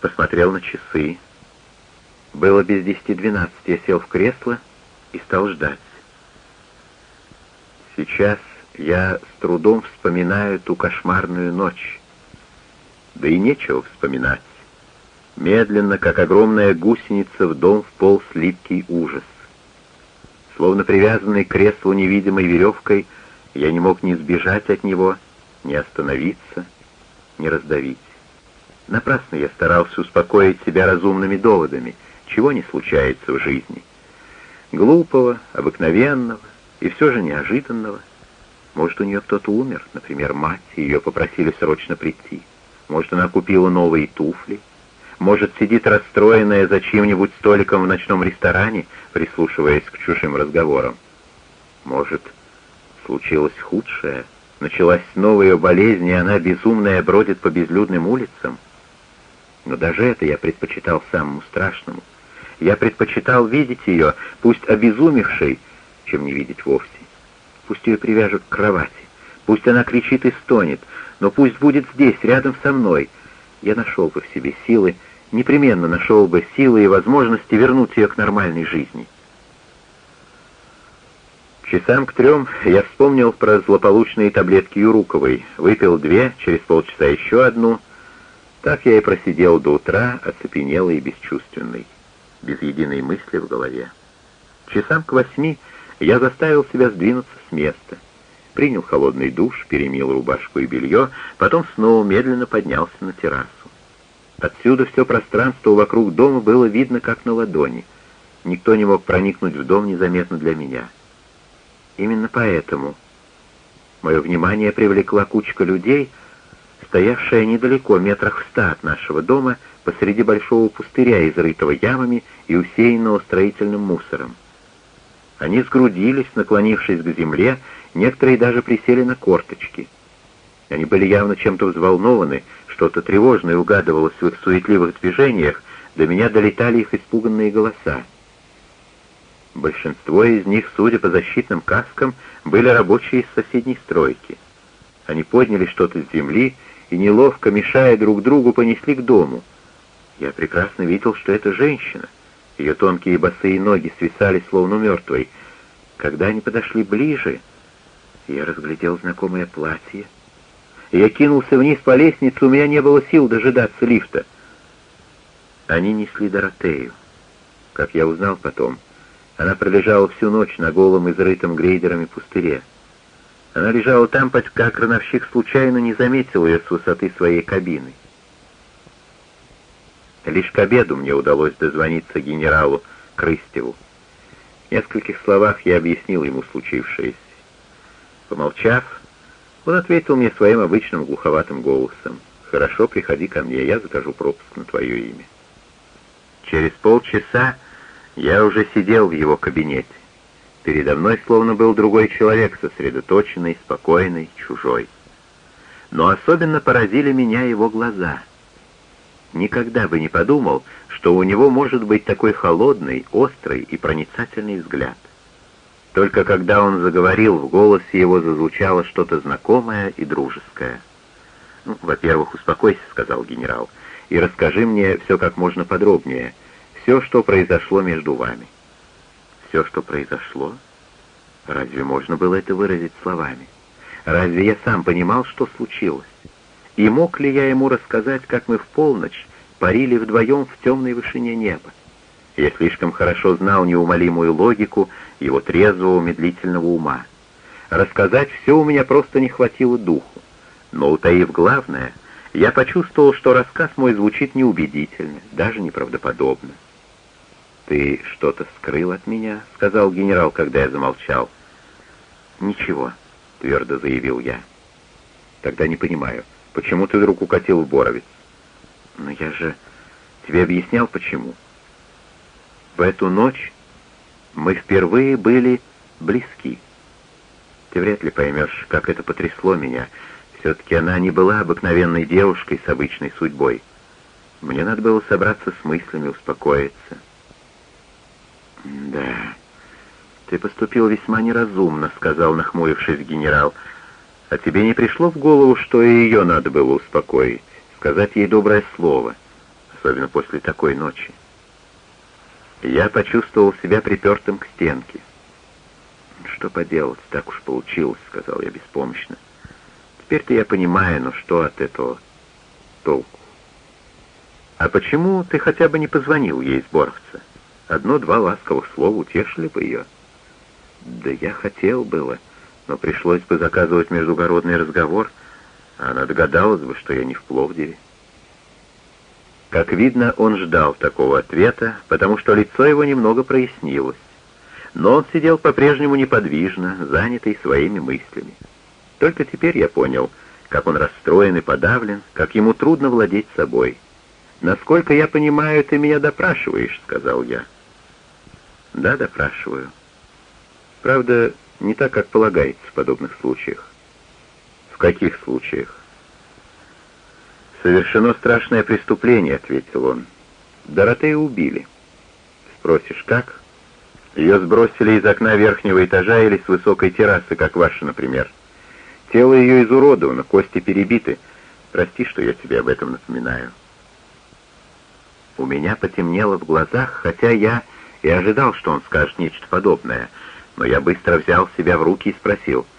посмотрел на часы. Было без десяти двенадцать. Я сел в кресло и стал ждать. Сейчас я с трудом вспоминаю ту кошмарную ночь. Да и нечего вспоминать. Медленно, как огромная гусеница, в дом вполз липкий ужас. Словно привязанный к креслу невидимой веревкой, я не мог ни сбежать от него, ни остановиться, ни раздавить. Напрасно я старался успокоить себя разумными доводами, чего не случается в жизни. Глупого, обыкновенного и все же неожиданного. Может, у нее кто-то умер, например, мать, ее попросили срочно прийти. Может, она купила новые туфли. Может, сидит расстроенная за чьим-нибудь столиком в ночном ресторане, прислушиваясь к чужим разговорам. Может, случилось худшее, началась новая болезнь, и она безумная бродит по безлюдным улицам. Но даже это я предпочитал самому страшному. Я предпочитал видеть ее, пусть обезумевшей, чем не видеть вовсе. Пусть ее привяжут к кровати, пусть она кричит и стонет, но пусть будет здесь, рядом со мной. Я нашел бы в себе силы, непременно нашел бы силы и возможности вернуть ее к нормальной жизни. Часам к трем я вспомнил про злополучные таблетки Юруковой, выпил две, через полчаса еще одну — так я и просидел до утра, оцепенелый и бесчувственный, без единой мысли в голове. Часам к восьми я заставил себя сдвинуться с места, принял холодный душ, перемил рубашку и белье, потом снова медленно поднялся на террасу. Отсюда все пространство вокруг дома было видно как на ладони. Никто не мог проникнуть в дом незаметно для меня. Именно поэтому мое внимание привлекла кучка людей — стоявшая недалеко, метрах в ста от нашего дома, посреди большого пустыря, изрытого ямами и усеянного строительным мусором. Они сгрудились, наклонившись к земле, некоторые даже присели на корточки. Они были явно чем-то взволнованы, что-то тревожное угадывалось в их суетливых движениях, до меня долетали их испуганные голоса. Большинство из них, судя по защитным каскам, были рабочие из соседней стройки. Они подняли что-то с земли и, неловко мешая друг другу, понесли к дому. Я прекрасно видел, что это женщина. Ее тонкие босые ноги свисали, словно мертвой. Когда они подошли ближе, я разглядел знакомое платье. Я кинулся вниз по лестнице, у меня не было сил дожидаться лифта. Они несли Доротею. Как я узнал потом, она пролежала всю ночь на голом, изрытом грейдерами пустыре. Она лежала там, пока крановщик случайно не заметил ее с высоты своей кабины. Лишь к обеду мне удалось дозвониться генералу Крыстеву. В нескольких словах я объяснил ему случившееся. Помолчав, он ответил мне своим обычным глуховатым голосом. «Хорошо, приходи ко мне, я закажу пропуск на твое имя». Через полчаса я уже сидел в его кабинете. Передо мной словно был другой человек, сосредоточенный, спокойный, чужой. Но особенно поразили меня его глаза. Никогда бы не подумал, что у него может быть такой холодный, острый и проницательный взгляд. Только когда он заговорил, в голосе его зазвучало что-то знакомое и дружеское. «Ну, «Во-первых, успокойся», — сказал генерал, — «и расскажи мне все как можно подробнее, все, что произошло между вами» все, что произошло? Разве можно было это выразить словами? Разве я сам понимал, что случилось? И мог ли я ему рассказать, как мы в полночь парили вдвоем в темной вышине неба? Я слишком хорошо знал неумолимую логику его трезвого медлительного ума. Рассказать все у меня просто не хватило духу. Но, утаив главное, я почувствовал, что рассказ мой звучит неубедительно, даже неправдоподобно. «Ты что-то скрыл от меня?» — сказал генерал, когда я замолчал. «Ничего», — твердо заявил я. «Тогда не понимаю, почему ты вдруг укатил в Боровец?» «Но я же тебе объяснял, почему. В эту ночь мы впервые были близки. Ты вряд ли поймешь, как это потрясло меня. Все-таки она не была обыкновенной девушкой с обычной судьбой. Мне надо было собраться с мыслями, успокоиться». «Да, ты поступил весьма неразумно», — сказал, нахмурившись генерал. «А тебе не пришло в голову, что и ее надо было успокоить, сказать ей доброе слово, особенно после такой ночи. Я почувствовал себя припертым к стенке. «Что поделать, так уж получилось», — сказал я беспомощно. «Теперь-то я понимаю, но что от этого толку?» «А почему ты хотя бы не позвонил ей из Боровца? Одно-два ласковых слова утешили бы ее». «Да я хотел было, но пришлось бы заказывать междугородный разговор, а она догадалась бы, что я не в Пловдиве». Как видно, он ждал такого ответа, потому что лицо его немного прояснилось. Но он сидел по-прежнему неподвижно, занятый своими мыслями. Только теперь я понял, как он расстроен и подавлен, как ему трудно владеть собой. «Насколько я понимаю, ты меня допрашиваешь», — сказал я. «Да, допрашиваю. Правда, не так, как полагается в подобных случаях». «В каких случаях?» «Совершено страшное преступление», — ответил он. «Доротею убили». «Спросишь, как?» «Ее сбросили из окна верхнего этажа или с высокой террасы, как ваша, например. Тело ее изуродовано, кости перебиты. Прости, что я тебе об этом напоминаю». У меня потемнело в глазах, хотя я и ожидал, что он скажет нечто подобное, но я быстро взял себя в руки и спросил —